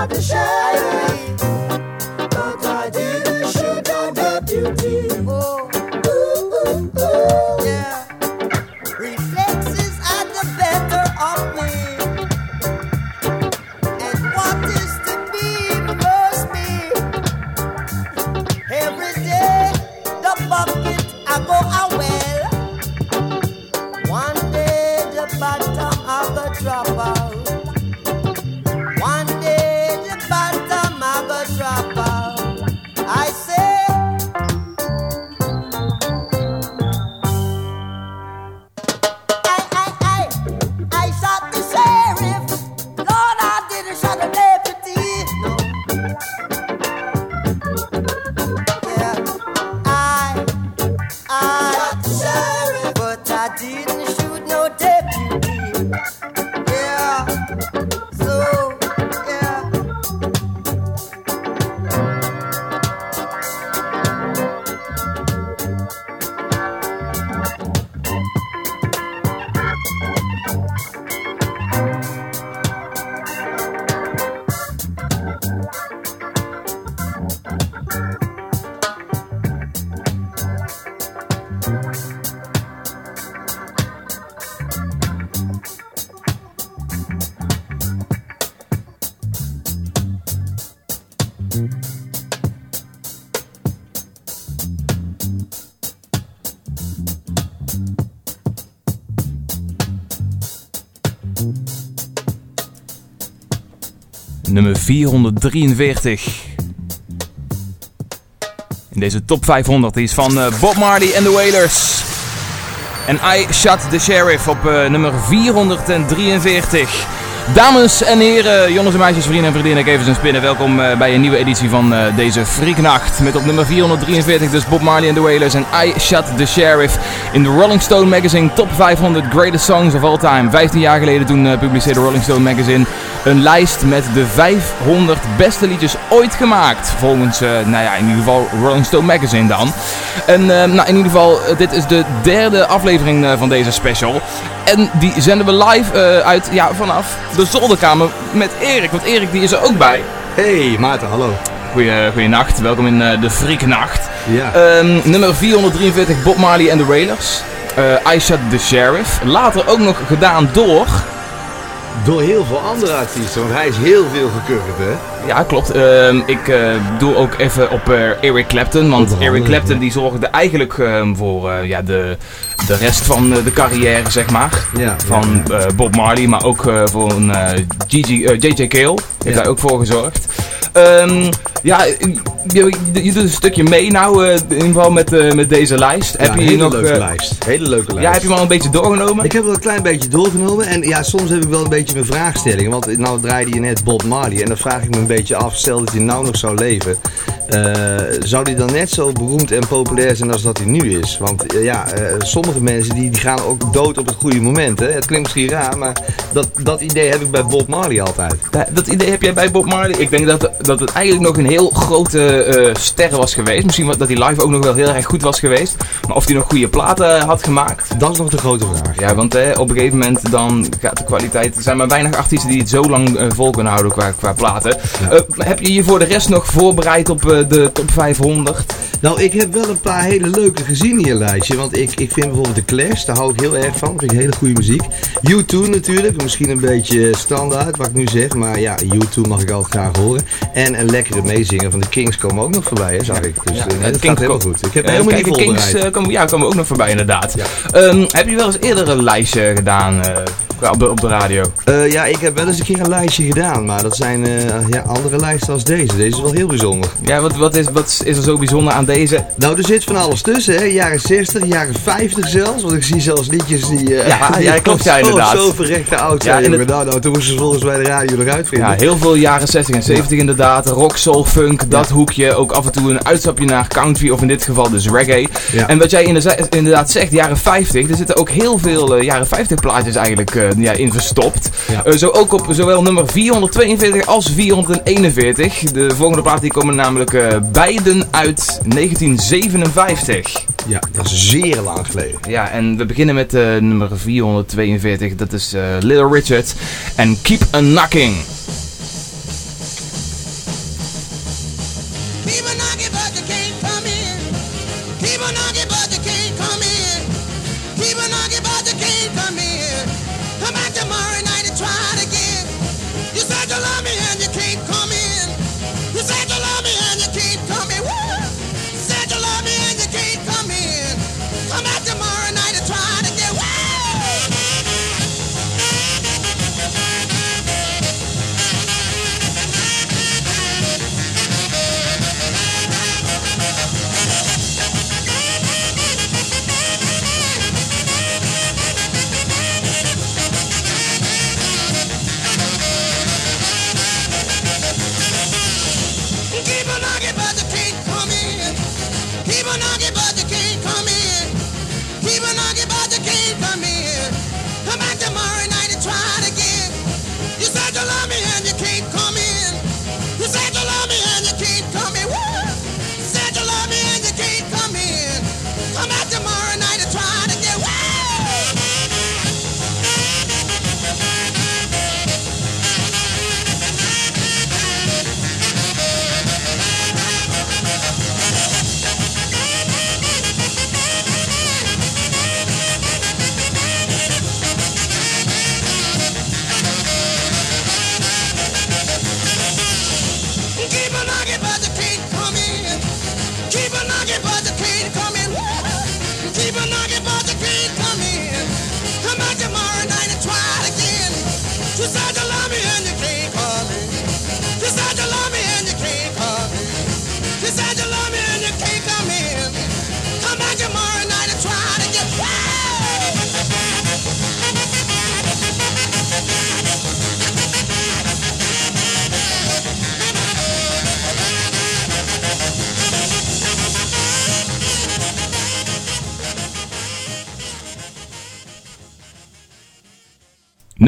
Barbershop. Nummer 443. In deze top 500 die is van eh, Bob Marley en de Wailers. En I Shot the Sheriff op eh, nummer 443. Dames en heren, jongens en meisjes, vrienden en vriendinnen, even zijn spinnen. Welkom eh, bij een nieuwe editie van eh, deze Freaknacht. Met op nummer 443 dus Bob Marley and the Wailers en I Shot the Sheriff. In de Rolling Stone Magazine Top 500 Greatest Songs of All Time. 15 jaar geleden toen publiceerde Rolling Stone Magazine een lijst met de 500 beste liedjes ooit gemaakt. Volgens, eh, nou ja, in ieder geval Rolling Stone Magazine dan. En eh, nou, in ieder geval, eh, dit is de derde aflevering van deze special. En die zenden we live uit, ja, vanaf de zolderkamer met Erik. Want Erik die is er ook bij. Hey Maarten, hallo. Goeie, goeienacht, welkom in de Freaknacht. Ja. Ehm, nummer 443 Bob Marley and the Wailers. Eh I Shot the Sheriff. Later ook nog gedaan door... Door heel veel andere artiesten, want hij is heel veel gecoverd, hè? Ja, klopt. Ehm, ik eh, doe ook even op eh, Eric Clapton. Want Eric Clapton die zorgde eigenlijk ehm, voor eh, ja, de, de rest van de carrière, zeg maar. Ja, van Bob Marley, maar ook voor een JJ Cale. Heeft daar ook voor gezorgd. Ehm, ja, je, doet een stukje mee nou, in ieder geval met, met deze lijst. Ja, heb je hele nog... leuke lijst. Hele leuke lijst. ja, heb je hem al een beetje doorgenomen? Ik heb wel een klein beetje doorgenomen en ja, soms heb ik wel een beetje mijn vraagstellingen. Want nou draaide je net Bob Marley en dan vraag ik me beetje af, stel dat hij nou nog zou leven. eh, zou hij dan net zo beroemd en populair zijn als dat hij nu is? Want eh, ja, eh, sommige mensen die, die gaan ook dood op het goede moment. Hè? Het klinkt misschien raar, maar dat, dat idee heb ik bij Bob Marley altijd. Ja, dat idee heb jij bij Bob Marley. Ik denk dat, dat het eigenlijk nog een heel grote ster was geweest. Misschien dat hij live ook nog wel heel erg goed was geweest. Maar of hij nog goede platen had gemaakt. Dat is nog de grote vraag. Ja, want op een gegeven moment dan gaat de kwaliteit... Er zijn maar weinig artiesten die het zo lang vol kunnen houden qua, qua platen. Eh, heb je je voor de rest nog voorbereid op eh, de top 500? Nou, ik heb wel een paar hele leuke gezien in je lijstje. Want ik, ik vind bijvoorbeeld de Clash, daar hou ik heel erg van. vind ik hele goede muziek. U2 natuurlijk, misschien een beetje standaard wat ik nu zeg. Maar ja, U2 mag ik altijd graag horen. En een lekkere meezinger van de Kings komen ook nog voorbij, hè, zag ik. Dus Ja, eh, nee, dat King- gaat helemaal goed. Ik heb Eh, helemaal niet de Kings komen, ja, komen ook nog voorbij inderdaad. Ja. Ehm, heb je wel eens eerder een lijstje gedaan op, de, op de radio? Ja, ik heb wel eens een keer een lijstje gedaan. Maar dat zijn ja, andere lijsten als deze. Deze is wel heel bijzonder. Ja, wat, wat, is, wat is er zo bijzonder aan deze? Nou, er zit van alles tussen, hè. Jaren 60, jaren 50 zelfs. Want ik zie zelfs liedjes die... eh, Ja, die ja, klopt, ja, inderdaad. Zo verrekte oud Ja, zijn, en jongen. Nou, nou, toen moesten ze volgens mij de radio nog uitvinden. Ja, heel veel jaren 60 en 70 inderdaad. Rock, soul, funk, dat hoekje. Ook af en toe een uitstapje naar country of in dit geval dus reggae. Ja. En wat jij inderdaad zegt, jaren 50. Er zitten ook heel veel eh, jaren 50 plaatjes eigenlijk eh, ja, in verstopt. Ja. Zo ook op zowel nummer 442 als 441. De volgende platen die komen namelijk eh, beiden uit 1957. Ja, dat is zeer lang geleden. Ja, en we beginnen met eh, nummer 442. Dat is eh, Little Richard en Keep a Knocking.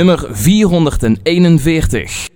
Nummer 441.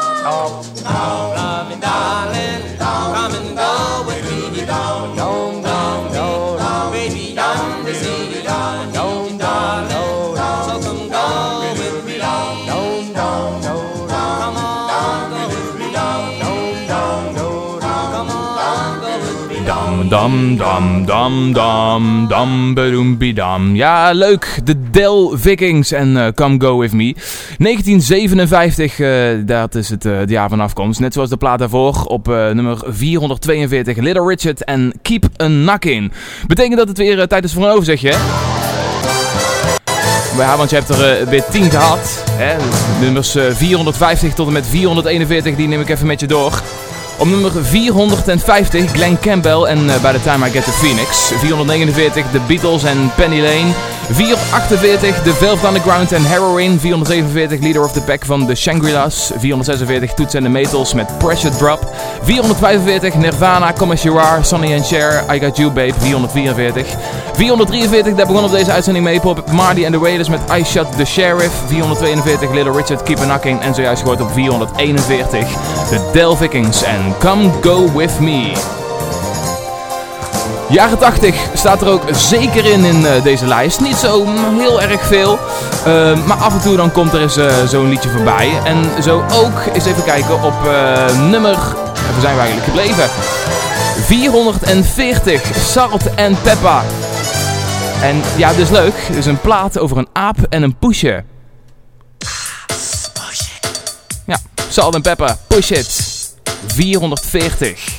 Chance. Come, love me, darling. Come and go with me. Come, Dam, dam, dam, dam, dam, dam, bedoem, dam. Ja, leuk. De Del Vikings en eh, Come Go With Me. 1957, eh, dat is het, eh, het jaar van afkomst. Net zoals de plaat daarvoor op nummer 442. Little Richard en Keep a Knockin'. Betekent dat het weer tijd is voor een overzichtje, hè? Ja, want je hebt er weer 10 gehad. Hè? Nummers eh, 450 tot en met 441, die neem ik even met je door. Op nummer 450 Glenn Campbell en uh, By the Time I Get to Phoenix. 449 The Beatles en Penny Lane. 448 The Velvet Underground en Heroin. 447 Leader of the Pack van The Shangri-Las. 446 Toots and the Maytals met Pressure Drop. 445 Nirvana, You Are, Sonny and Cher, I Got You Babe. 444. 443, daar begon op deze uitzending mee. Pop Marty and the Raiders met I Shot the Sheriff. 442 Little Richard, Keep a Knocking. En zojuist gehoord op 441 The Del Vikings en Come Go With Me. Jaren 80 staat er ook zeker in in uh, deze lijst. Niet zo heel erg veel. Uh, maar af en toe dan komt er eens uh, zo'n liedje voorbij. En zo ook eens even kijken op nummer... Waar zijn we eigenlijk gebleven? 440 Salt and Pepper. En ja, dus leuk. Het is een plaat over een aap en een poesje. Ja, Salt and Pepper, Push It. 440.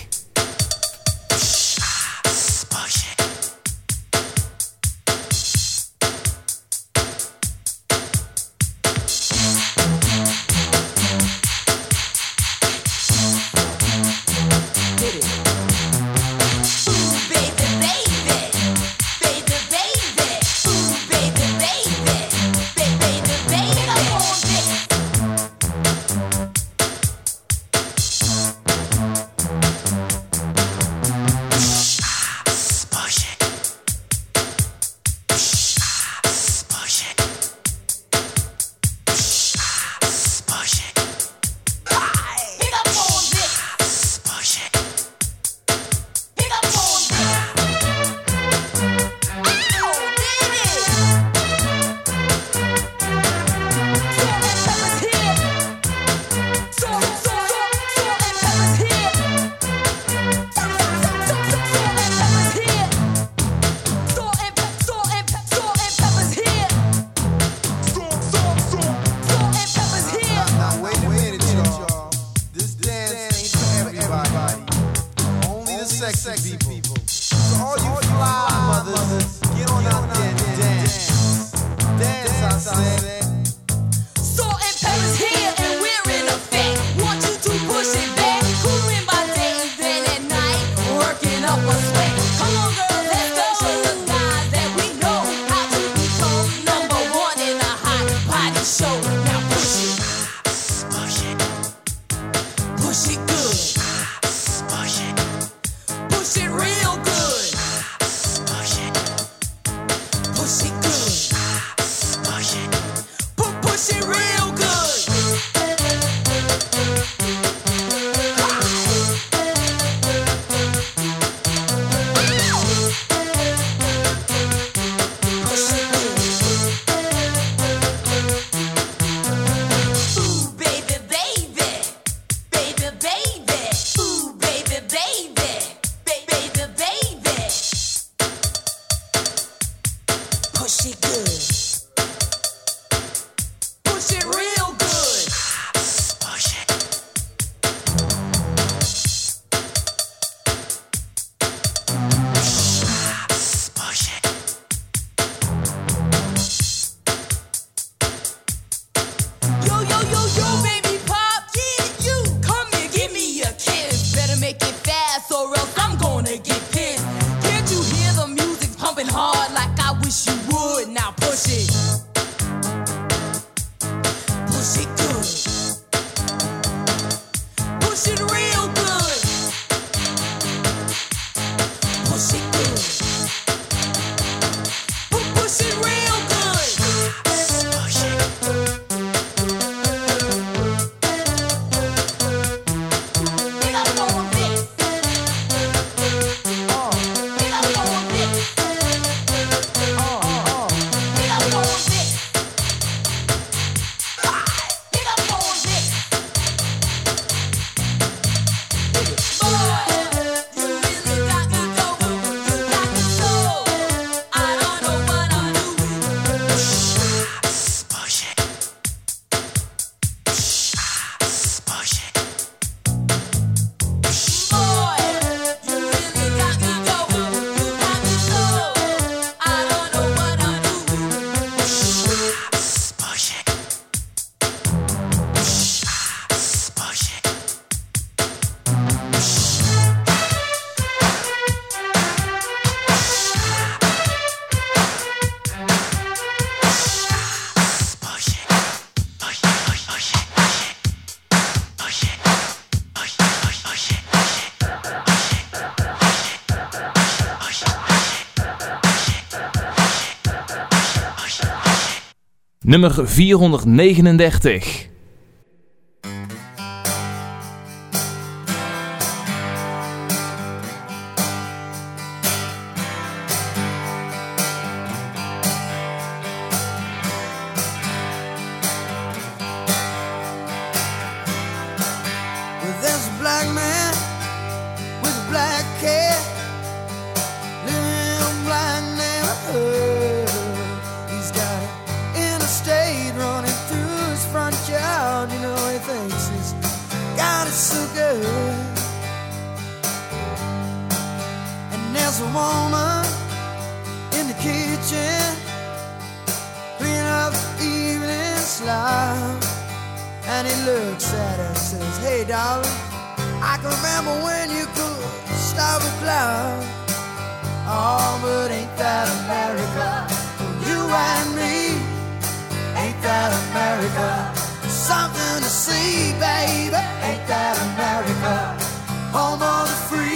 nummer 439. And he looks at her and says, Hey, darling, I can remember when you could stop a cloud. Oh, but ain't that America for you and me? Ain't that America? Something to see, baby. Ain't that America? Home on the free.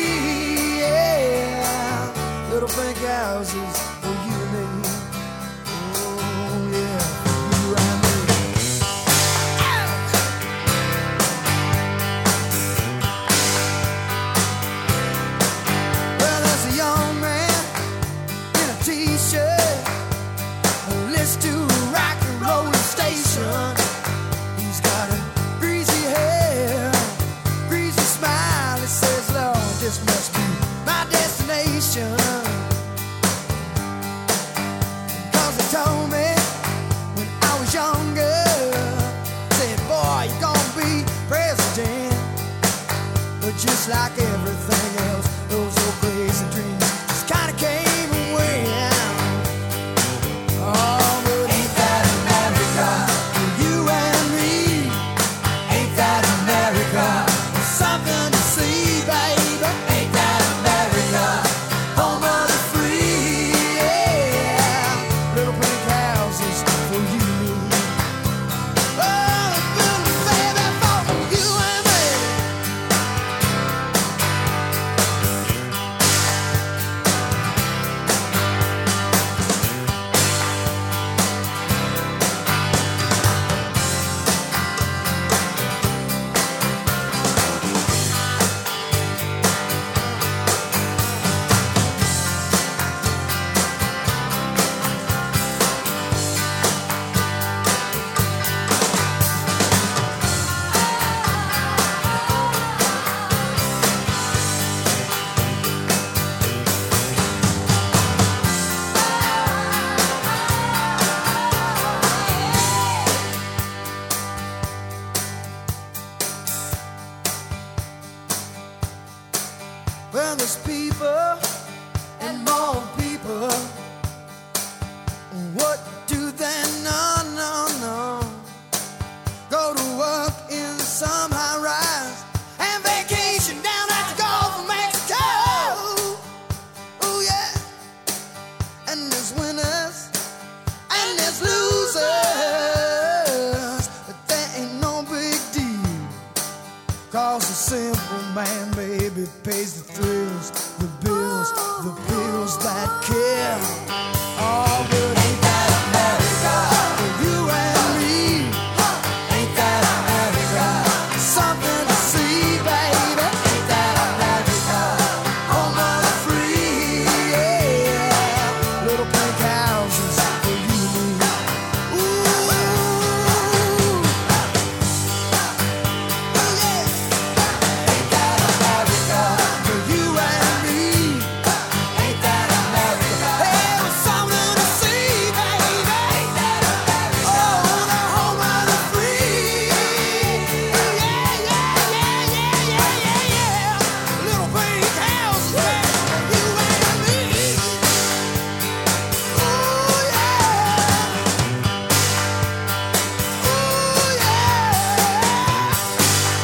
just like everything else. Those old crazy dreams.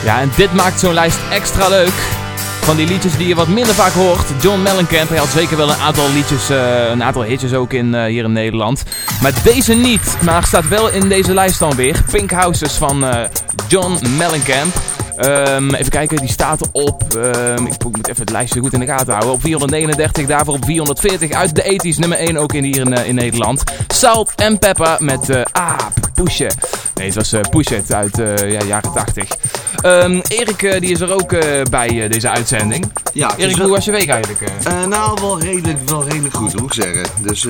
Ja, en dit maakt zo'n lijst extra leuk. Van die liedjes die je wat minder vaak hoort. John Mellencamp, hij had zeker wel een aantal liedjes, eh, een aantal hitjes ook in, eh, hier in Nederland. Maar deze niet, maar staat wel in deze lijst dan weer. Pink Houses van eh, John Mellencamp. Ehm, even kijken, die staat op. ehm, ik moet even het lijstje goed in de gaten houden. Op 439, daarvoor op 440. Uit de 80s, nummer 1 ook in, hier in, eh, in Nederland. Salt en Pepper met Ah, Push It. Nee, het was Push It uit eh ja, jaren 80. Ehm, Erik die is er ook bij deze uitzending. Ja, Erik, hoe was je week eigenlijk? nou, wel redelijk, wel redelijk goed, moet ik zeggen. Dus,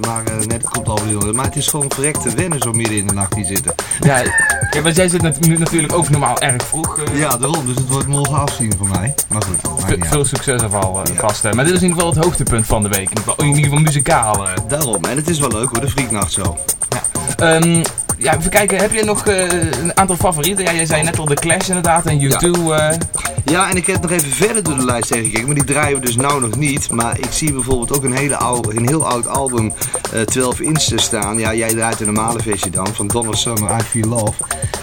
maar net komt alweer onder. Maar het is gewoon verrekte wennen zo midden in de nacht hier zitten. Ja, ja, want jij zit nat- natuurlijk ook normaal erg vroeg. Ja, daarom. Dus het wordt morgen afzien voor mij. Maar goed, maakt Ve- niet uit. veel succes ervan eh, vast. hè. Maar dit is in ieder geval het hoogtepunt van de week. In ieder geval, in ieder geval muzikaal. eh. Daarom. En het is wel leuk hoor, de Frieknacht zo. Ehm, ja, even kijken, heb je nog eh, een aantal favorieten? Ja, jij zei net al de Clash inderdaad en YouTube Ja. Eh. Ja. en ik heb nog even verder door de lijst gekeken, maar die draaien we dus nou nog niet. Maar ik zie bijvoorbeeld ook een, hele oude, een heel oud album, eh, uh, 12 Inch, staan. Ja, jij draait de normale versie dan, van Donald Summer, I Feel Love.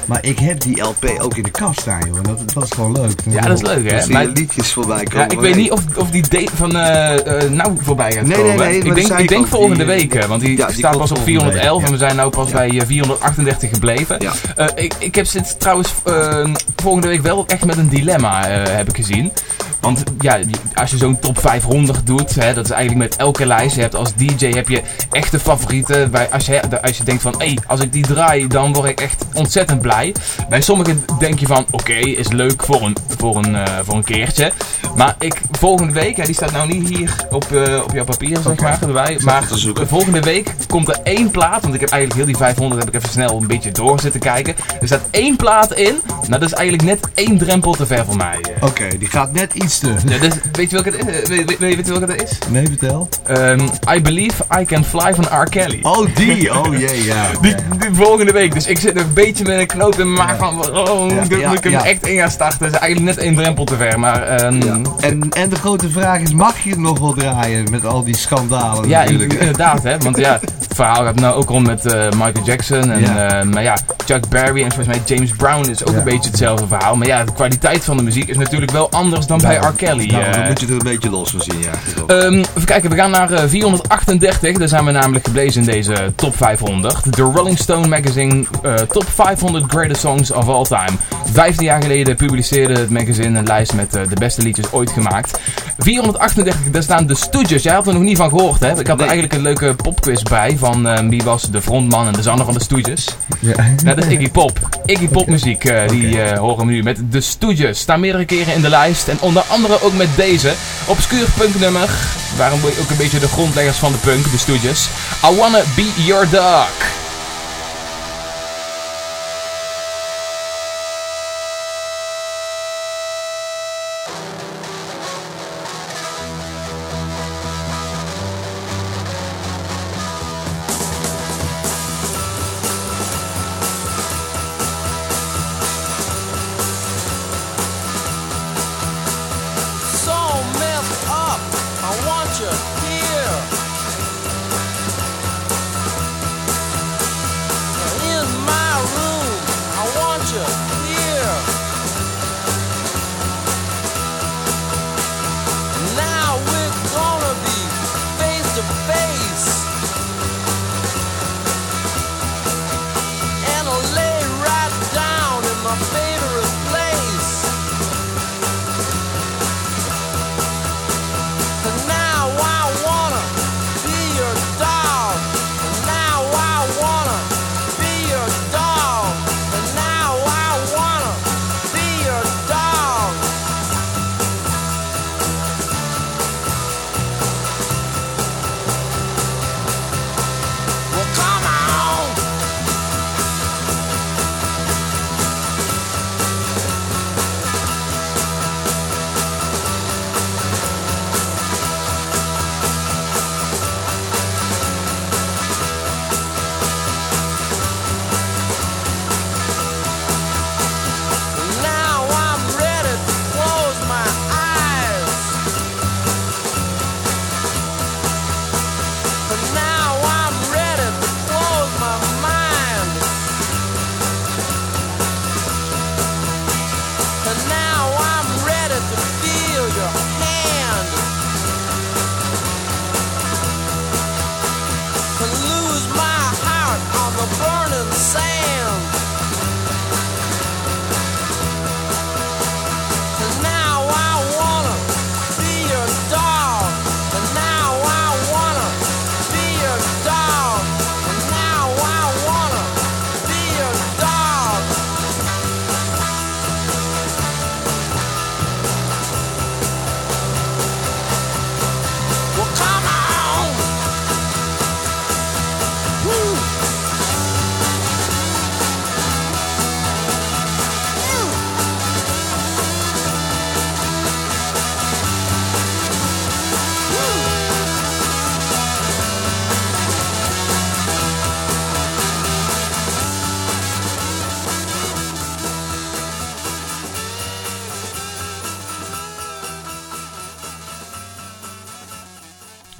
Maar ik heb die LP ook in de kast staan, joh. Dat, dat is gewoon leuk. Ja, dat is leuk, hè? Maar... liedjes voorbij komen. Ja, ik weet niet of, of die van nou voorbij gaat nee. Nee, nee. Ik denk, ik denk volgende week, want die, die staat pas op 411 en we zijn nou pas bij 400... 38 gebleven. Eh, ik, ik heb sinds trouwens eh, volgende week wel echt met een dilemma eh, heb ik gezien. Want ja, als je zo'n top 500 doet, hè, dat is eigenlijk met elke lijst. Je hebt als DJ heb je echte favorieten. Bij, als, je, als je denkt van, hé, hey, als ik die draai, dan word ik echt ontzettend blij. Bij sommigen denk je van, oké, is leuk voor een, voor, een, eh, voor een keertje. Maar ik, volgende week, hè, die staat nou niet hier op, eh, op jouw papier, zeg maar, erbij. Maar volgende week komt er één plaat, want ik heb eigenlijk heel die 500 heb ik even snel een beetje door zitten kijken. Er staat één plaat in, nou dat is eigenlijk net één drempel te ver voor mij. eh. Oké, die gaat net iets Ja, dus, weet je welke het is? Weet, je welke het is? Nee, vertel. Ehm, I Believe I Can Fly van R. Kelly. Oh, die! Oh jee, ja. Die, die volgende week. Dus ik zit een beetje met een knoop in mijn maag van... Oh, Ja, moet ja, ik hem ja. echt in gaan starten? Dat is eigenlijk net één drempel te ver. Maar ehm, ja, En, en de grote vraag is, mag je het nog wel draaien met al die schandalen natuurlijk? in- inderdaad. Hè, want ja, het verhaal gaat nou ook rond met eh, Michael Jackson. En, Ja. eh, maar ja, Chuck Berry en volgens mij James Brown is ook Ja. een beetje hetzelfde verhaal. Maar ja, de kwaliteit van de muziek is natuurlijk wel anders dan bij R. Kelly. Nou, eh. dan moet je er een beetje los van zien, ja. Ehm, even kijken, we gaan naar eh, 438. Daar zijn we namelijk geblezen in deze top 500. De Rolling Stone Magazine eh, Top 500 Greatest Songs of All Time. Vijftien jaar geleden publiceerde het magazine een lijst met eh, de beste liedjes ooit gemaakt. 438, daar staan de Stooges. Jij had er nog niet van gehoord, hè? Ik had er eigenlijk een leuke popquiz bij van eh, wie was de frontman en de zanger van de Stooges. Ja. Nou, dat is Iggy Pop. Iggy Pop muziek, eh, die eh, horen we nu met de Stooges. Staan meerdere keren in de lijst. En onder andere ook met deze. Obscuur punknummer. Waarom ook een beetje de grondleggers van de punk, de Stooges. I Wanna Be Your Dog.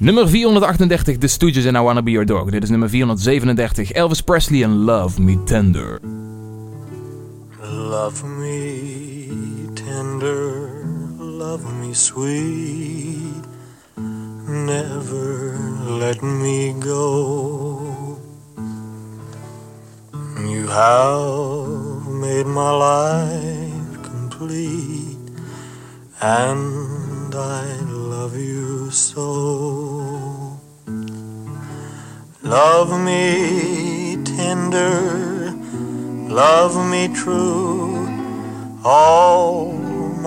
Nummer 438, The Stooges and I Wanna Be Your Dog. Dit is nummer 437, Elvis Presley and Love Me Tender. Love me tender, love me sweet, never let me go. You have made my life complete, and I love you so. Love me tender, love me true, all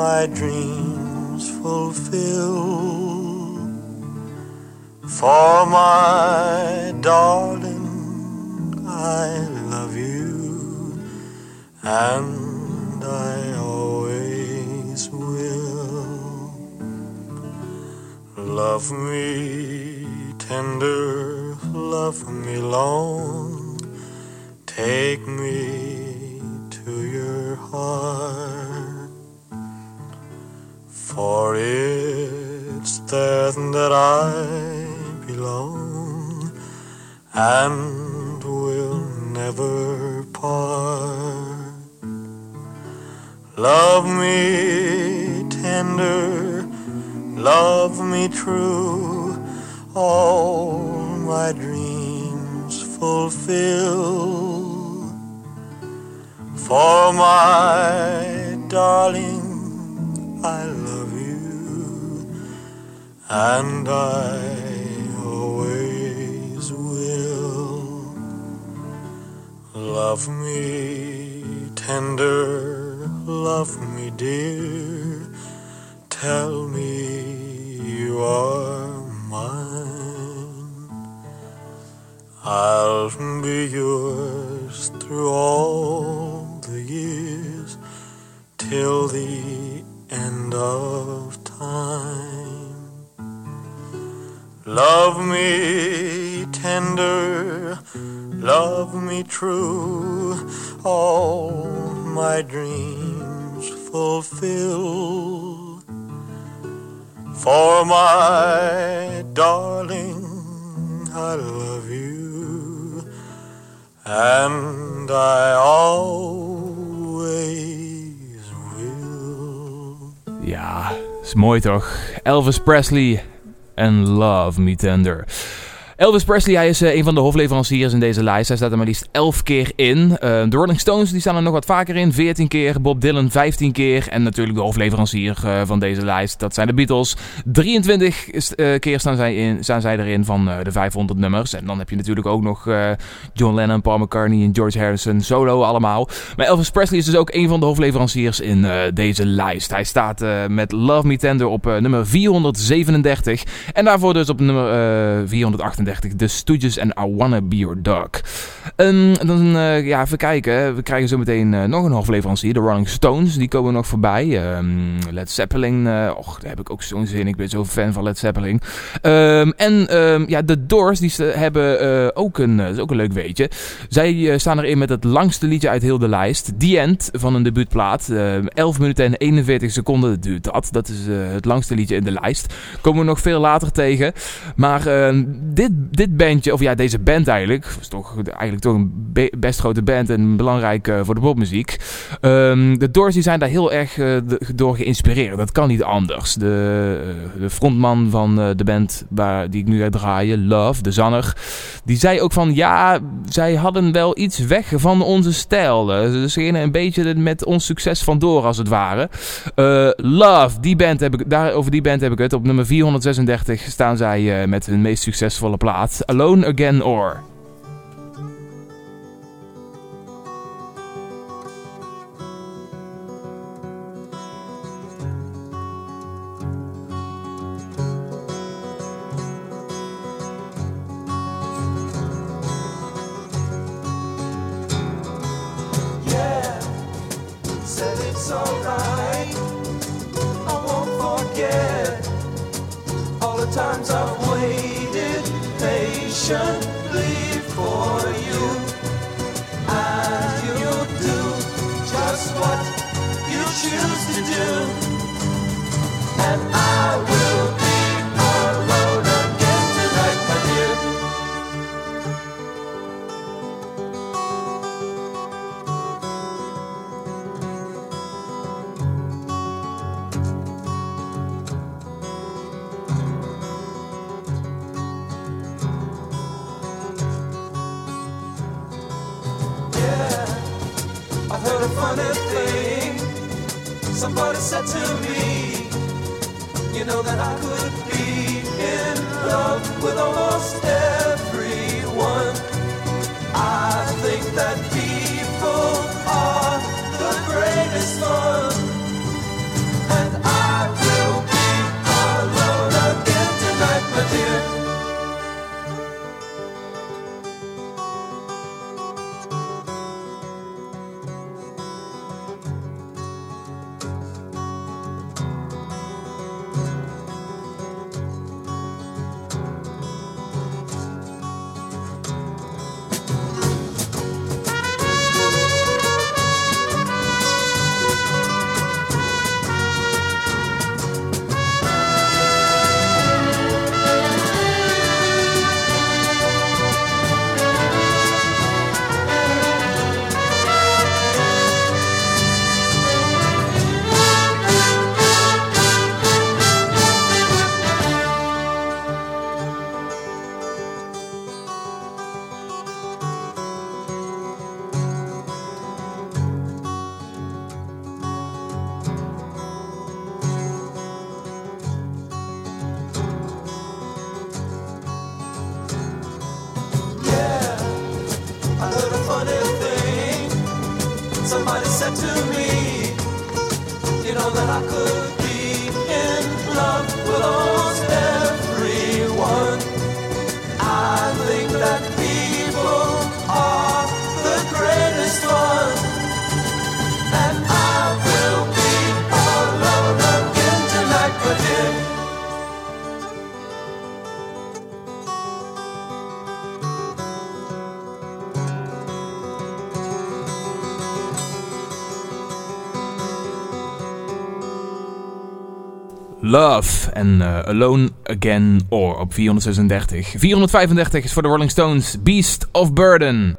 my dreams fulfill. For my darling, I love you, and I always Love me tender, love me long, take me to your heart. For it's there that I belong and will never part. Love me tender, love me true, all my dreams fulfill. For my darling, I love you, and I always will. Love me tender, love me dear, tell me you are mine. I'll be yours through all the years till the end of time. Love me tender, love me true, all my dreams fulfill. For my darling, I love you, and I always will. Ja, is mooi toch? Elvis Presley en Love Me Tender. Elvis Presley, hij is uh, een van de hofleveranciers in deze lijst. Hij staat er maar liefst 11 keer in. Uh, de Rolling Stones die staan er nog wat vaker in. 14 keer. Bob Dylan 15 keer. En natuurlijk de hofleverancier eh, van deze lijst. Dat zijn de Beatles. 23 keer staan zij, in, staan zij erin van de 500 nummers. En dan heb je natuurlijk ook nog John Lennon, Paul McCartney en George Harrison. Solo allemaal. Maar Elvis Presley is dus ook een van de hofleveranciers in deze lijst. Hij staat met Love Me Tender op nummer 437. En daarvoor dus op nummer 438 de The Stooges en I Wanna Be Your Dog. Dan, ja, even kijken. We krijgen zo meteen nog een hoofdleverancier. De Rolling Stones, die komen nog voorbij. Led Zeppelin, och, daar heb ik ook zo'n zin. Ik ben zo fan van Led Zeppelin. En ja, de Doors, die hebben ook, een, is ook een leuk weetje. Zij staan erin met het langste liedje uit heel de lijst. The End, van een debuutplaat. 11 minuten en 41 seconden duurt dat. Dat is het langste liedje in de lijst. Komen we nog veel later tegen. Maar dit dit bandje, of ja, deze band eigenlijk, is toch eigenlijk toch een be- best grote band en belangrijk eh, voor de popmuziek. Ehm, de Doors die zijn daar heel erg eh, door geïnspireerd. Dat kan niet anders. De, eh, de frontman van de band waar, die ik nu ga draaien, Love, de zanger, die zei ook van ja, zij hadden wel iets weg van onze stijl. Ze gingen een beetje met ons succes vandoor als het ware. Love, die band heb ik, daar, over die band heb ik het. Op nummer 436 staan zij met hun meest succesvolle plaat. Alone Again Or. Yeah, said it's alright. Patiently for you. And you'll do just what you choose to do. And I Love en uh, Alone Again Or op 436. 435 is voor de Rolling Stones Beast of Burden.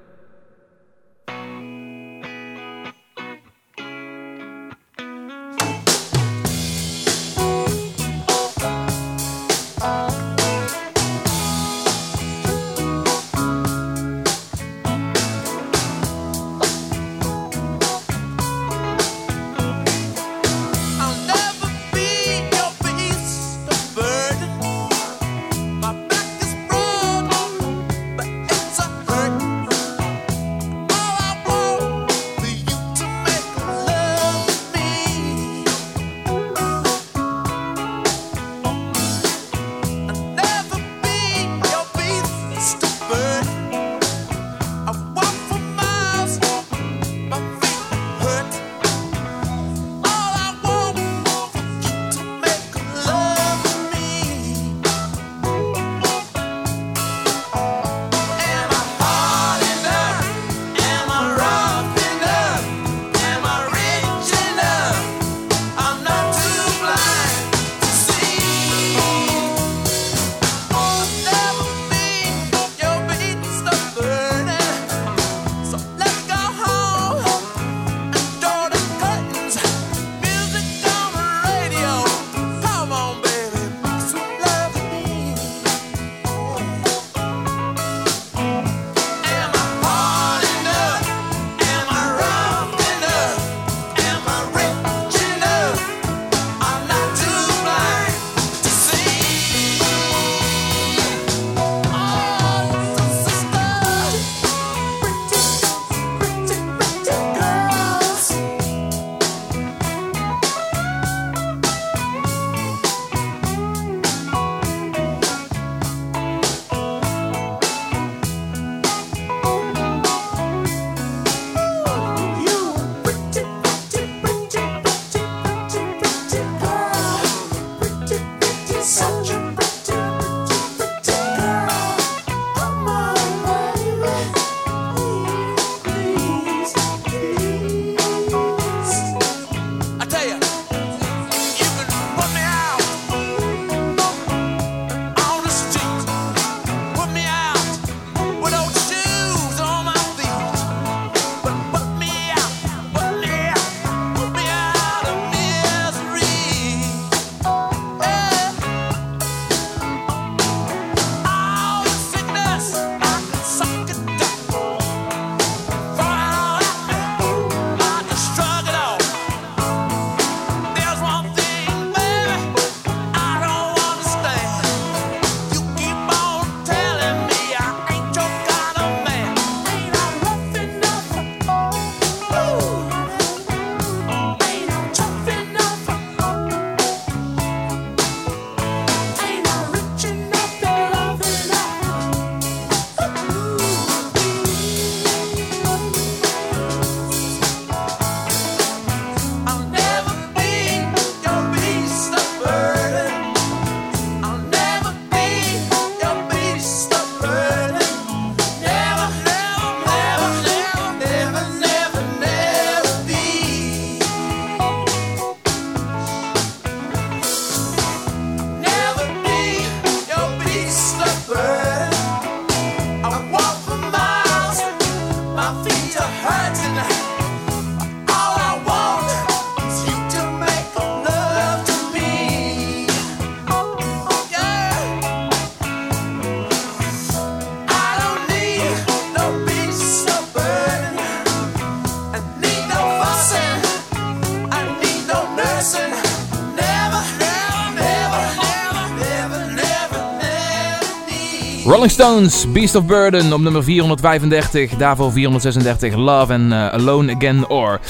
Rolling Stones, Beast of Burden op nummer 435. Daarvoor 436, Love and eh, Alone Again Or.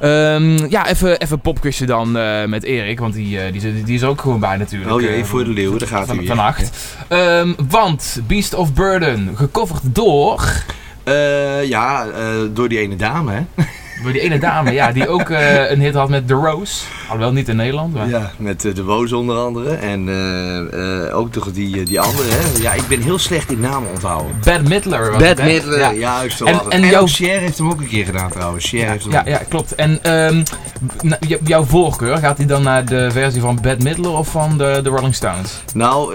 Ehm, ja, even, even popquizje dan eh, met Erik, want die, eh, die, die is ook gewoon bij natuurlijk. Oh jee, voor de leeuwen, daar gaat hij van, vannacht. Ehm, want Beast of Burden, gecoverd door... Ja, door die ene dame, hè? Door die ene dame, ja, die ook eh, een hit had met The Rose. Alhoewel niet in Nederland, maar... Ja, met eh, de Woos onder andere. En eh, ook toch die, die andere, hè? Ja, ik ben heel slecht in namen onthouden. Bad Midler Bad hè? Midler, Ja. juist. En- en En, jouw- Cher heeft hem ook een keer gedaan trouwens. Cher heeft hem Ja, ja, klopt. En ehm, jouw voorkeur, gaat die dan naar de versie van Bad Midler of van de, de Rolling Stones? Nou,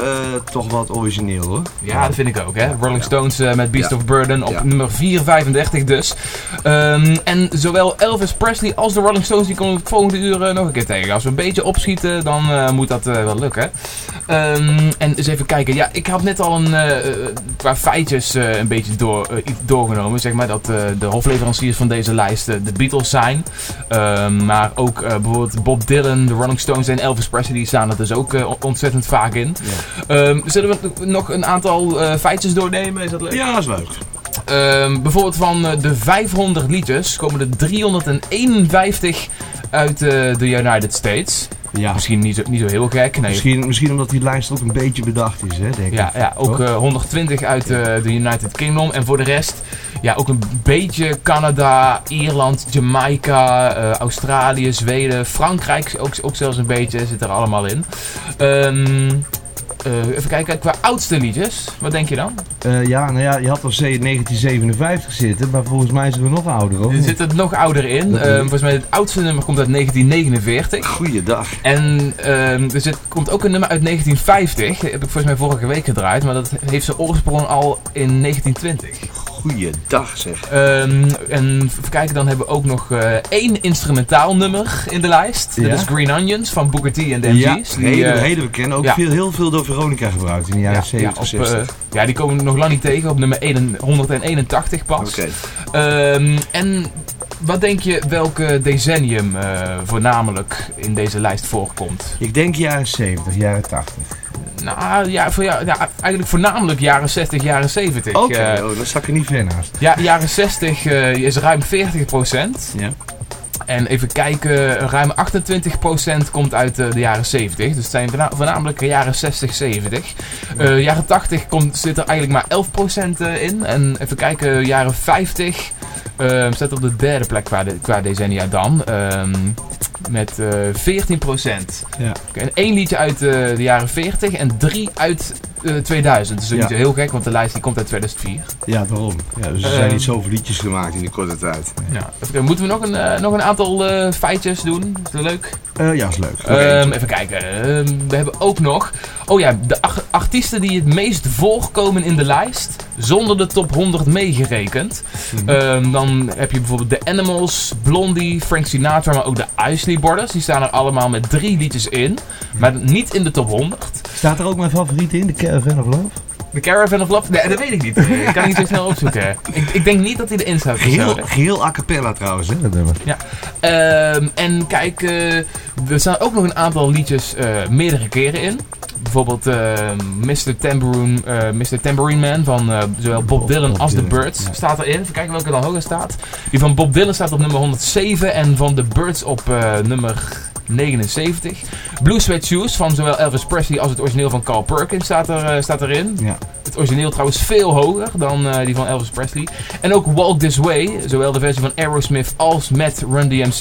toch wat origineel hoor. Ja, dat vind ik ook. Hè? Rolling Stones met Beast Ja. of Burden op Ja. nummer 435 dus. Ehm, en zowel Elvis Presley als de Rolling Stones die komen we het volgende uur eh, nog een keer tegen. Als we een beetje opschieten, dan eh, moet dat eh, wel lukken. Ehm, en eens even kijken. Ja, ik had net al een qua feitjes een beetje door, doorgenomen. Zeg maar dat de hofleveranciers van deze lijst de Beatles zijn. Ehm, maar ook bijvoorbeeld Bob Dylan, de Rolling Stones en Elvis Presley die staan er dus ook ontzettend vaak in. Ehm, zullen we nog een aantal feitjes doornemen? Is dat leuk? Ja, dat is leuk. Ehm, bijvoorbeeld van eh, de 500 liedjes komen er 351 uit eh, de United States. Ja. Misschien niet zo, niet zo heel gek. Nee. Misschien, misschien omdat die lijst ook een beetje bedacht is, hè, denk Ja, ik. ja, ook Toch? eh, 120 uit de United Kingdom. En voor de rest, ja, ook een beetje Canada, Ierland, Jamaica, Australië, Zweden, Frankrijk ook, ook zelfs een beetje, zit er allemaal in. Ehm, eh, even kijken, qua oudste liedjes, wat denk je dan? Eh, ja, nou ja, je had al C 1957 zitten, maar volgens mij zijn we nog ouder, hoor. Er zit het nog ouder in. Ehm, ik. volgens mij het oudste nummer komt uit 1949. Goeiedag. En ehm, er zit, komt ook een nummer uit 1950. Heb ik volgens mij vorige week gedraaid. Maar dat heeft zijn oorsprong al in 1920. Goeiedag, zeg. Ehm, en even kijken, dan hebben we ook nog eh, één instrumentaal nummer in de lijst. Ja. Dat is Green Onions van Booker T en de Ja, MG's. Die, hele, hele bekend. Ook ja. veel, heel veel door Veronica gebruikt in de jaren ja, 70, ja, op, 60. eh, ja, die komen we nog lang niet tegen. Op nummer 1 181 pas. Oké. Ehm, en wat denk je welke decennium eh, voornamelijk in deze lijst voorkomt? Ik denk jaren 70, jaren 80. Nou ja, voor, ja, ja, eigenlijk voornamelijk jaren 60, jaren 70. Oké, Eh, oh, dan sta ik niet ver naast. ja, jaren 60 eh, is ruim 40%. Ja. En even kijken, ruim 28% komt uit eh, de jaren 70. Dus het zijn voorna- voornamelijk de jaren 60, 70. Eh, jaren 80 komt, zit er eigenlijk maar 11% eh, in. En even kijken, jaren 50 eh, staat op de derde plek qua, de, qua decennia dan. Ehm, met eh 14%. Ja. Oké, en één liedje uit eh, de jaren 40 en drie uit eh, 2000. Dus dat is Ja. heel gek, want de lijst die komt uit 2004. Ja, daarom. Ja, dus er Ehm. zijn niet zoveel liedjes gemaakt in die korte tijd. Ja. Moeten we nog een, eh, nog een aantal eh, feitjes doen? Is dat leuk? Eh, ja, is leuk. Ehm, even kijken. Ehm, we hebben ook nog. Oh ja, de artiesten die het meest voorkomen in de lijst. Zonder de top 100 meegerekend. Mhm. Ehm, dan heb je bijvoorbeeld The Animals, Blondie, Frank Sinatra, maar ook de Isley Brothers. Die staan er allemaal met drie liedjes in. Maar niet in de top 100. Staat er ook mijn favoriet in, de Caravan of Love? De Caravan of Love? Nee, dat weet ik niet. Ik kan niet zo snel opzoeken. Ik, ik denk niet dat hij erin staat. Geheel, geheel a cappella trouwens, hè, dat nummer. Ja. Ehm, en kijk, eh, er staan ook nog een aantal liedjes eh, meerdere keren in. Bijvoorbeeld ehm, Mr. Tambourine, eh, Mr. Tambourine Man van zowel Bob Dylan Bob als The Dylan, Birds staat erin. Even kijken welke dan hoger staat. Die van Bob Dylan staat op nummer 107 en van The Birds op nummer 79. Blue Sweat Shoes van zowel Elvis Presley als het origineel van Carl Perkins staat, er, eh, staat erin. Ja. Het origineel trouwens veel hoger dan eh, die van Elvis Presley. En ook Walk This Way, zowel de versie van Aerosmith als met Run DMC,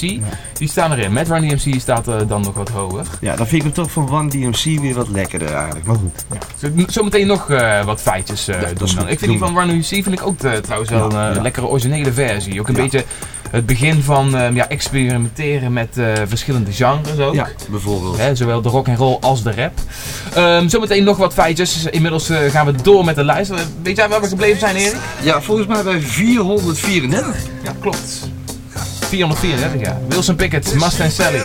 die staan erin. Met Run DMC staat er dan nog wat hoger. Ja, dan vind ik hem toch van One DMC weer wat lekkerder eigenlijk. Maar goed. Ja. Zometeen nog wat feitjes doen dan. goed. Ik vind die van Run DMC vind ik ook trouwens wel Ja, een ja. lekkere originele versie. Ook een Ja. beetje het begin van ehm, ja, experimenteren met eh, verschillende genres ook. Ja, bijvoorbeeld. Hè, zowel de rock en roll als de rap. Um, zometeen nog wat feitjes. Inmiddels eh, gaan we door met de lijst. Eh, weet jij waar we gebleven zijn, Erik? Ja, volgens mij bij 434. Ja, klopt. 434, ja. Wilson Pickett, Mustang Sally.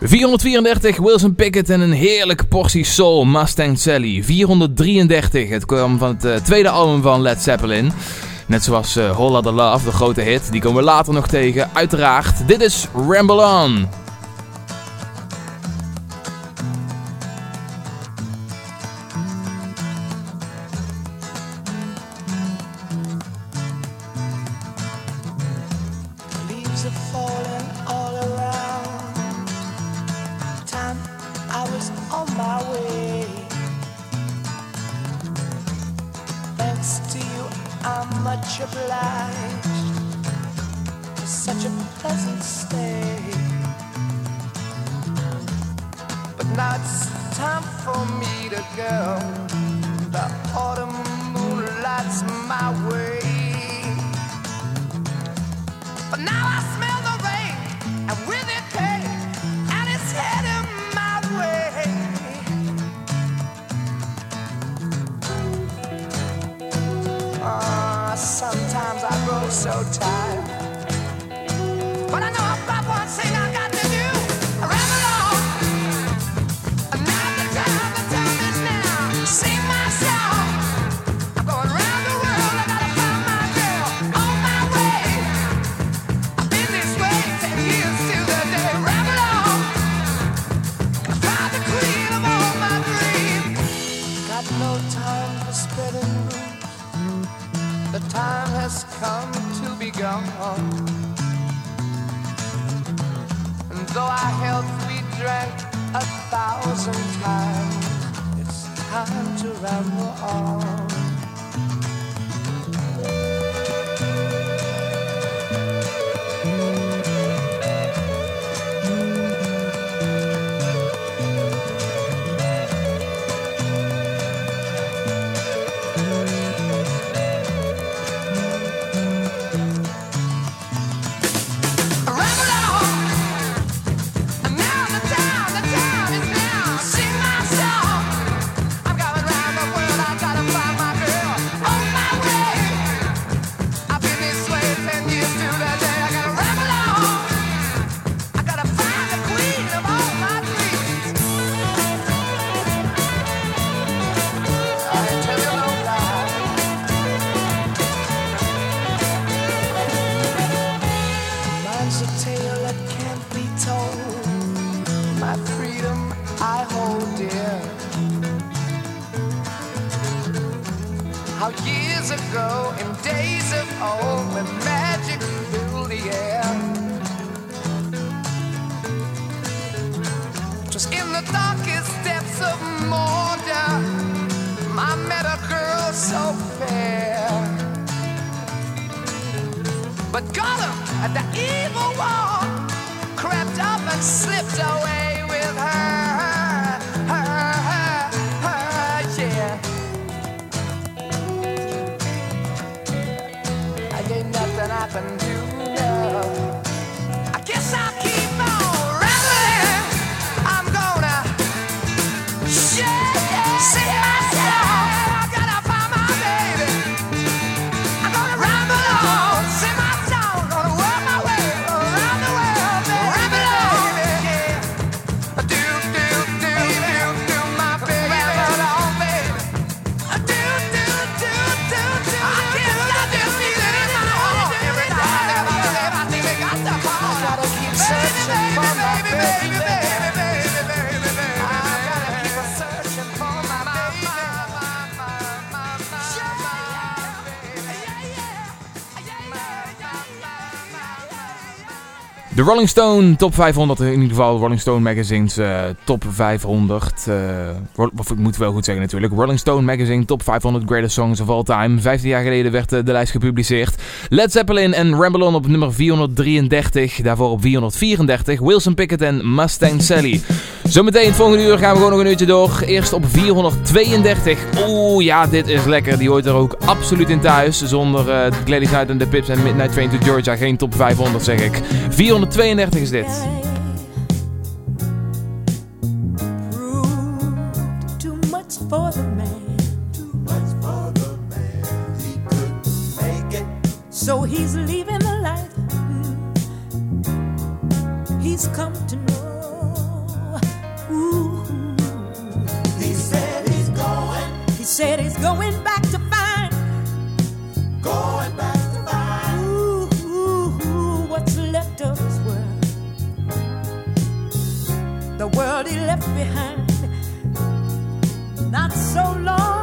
434 Wilson Pickett en een heerlijke portie soul Mustang Sally. 433, het kwam van het eh, tweede album van Led Zeppelin. Net zoals eh, uh, Holla the Love, de grote hit, die komen we later nog tegen, uiteraard. Dit is Ramble On. love will all. Rolling Stone top 500, in ieder geval Rolling Stone Magazine's eh, top 500. Eh, of ik moet wel goed zeggen natuurlijk. Rolling Stone Magazine top 500 greatest songs of all time. 15 jaar geleden werd eh, de lijst gepubliceerd. Led Zeppelin en Ramblon op nummer 433. Daarvoor op 434 Wilson Pickett en Mustang Sally. Zometeen het volgende uur gaan we gewoon nog een uurtje door. Eerst op 432. Oeh ja, dit is lekker. Die hoort er ook absoluut in thuis. Zonder uh, Gladys Knight en The Pips en Midnight Train to Georgia geen top 500 zeg ik. 432 is dit. So he's leaving the light. Mm. He's come to know. said he's going back to find. Going back to find. Ooh, ooh, ooh, what's left of his world. The world he left behind. Not so long.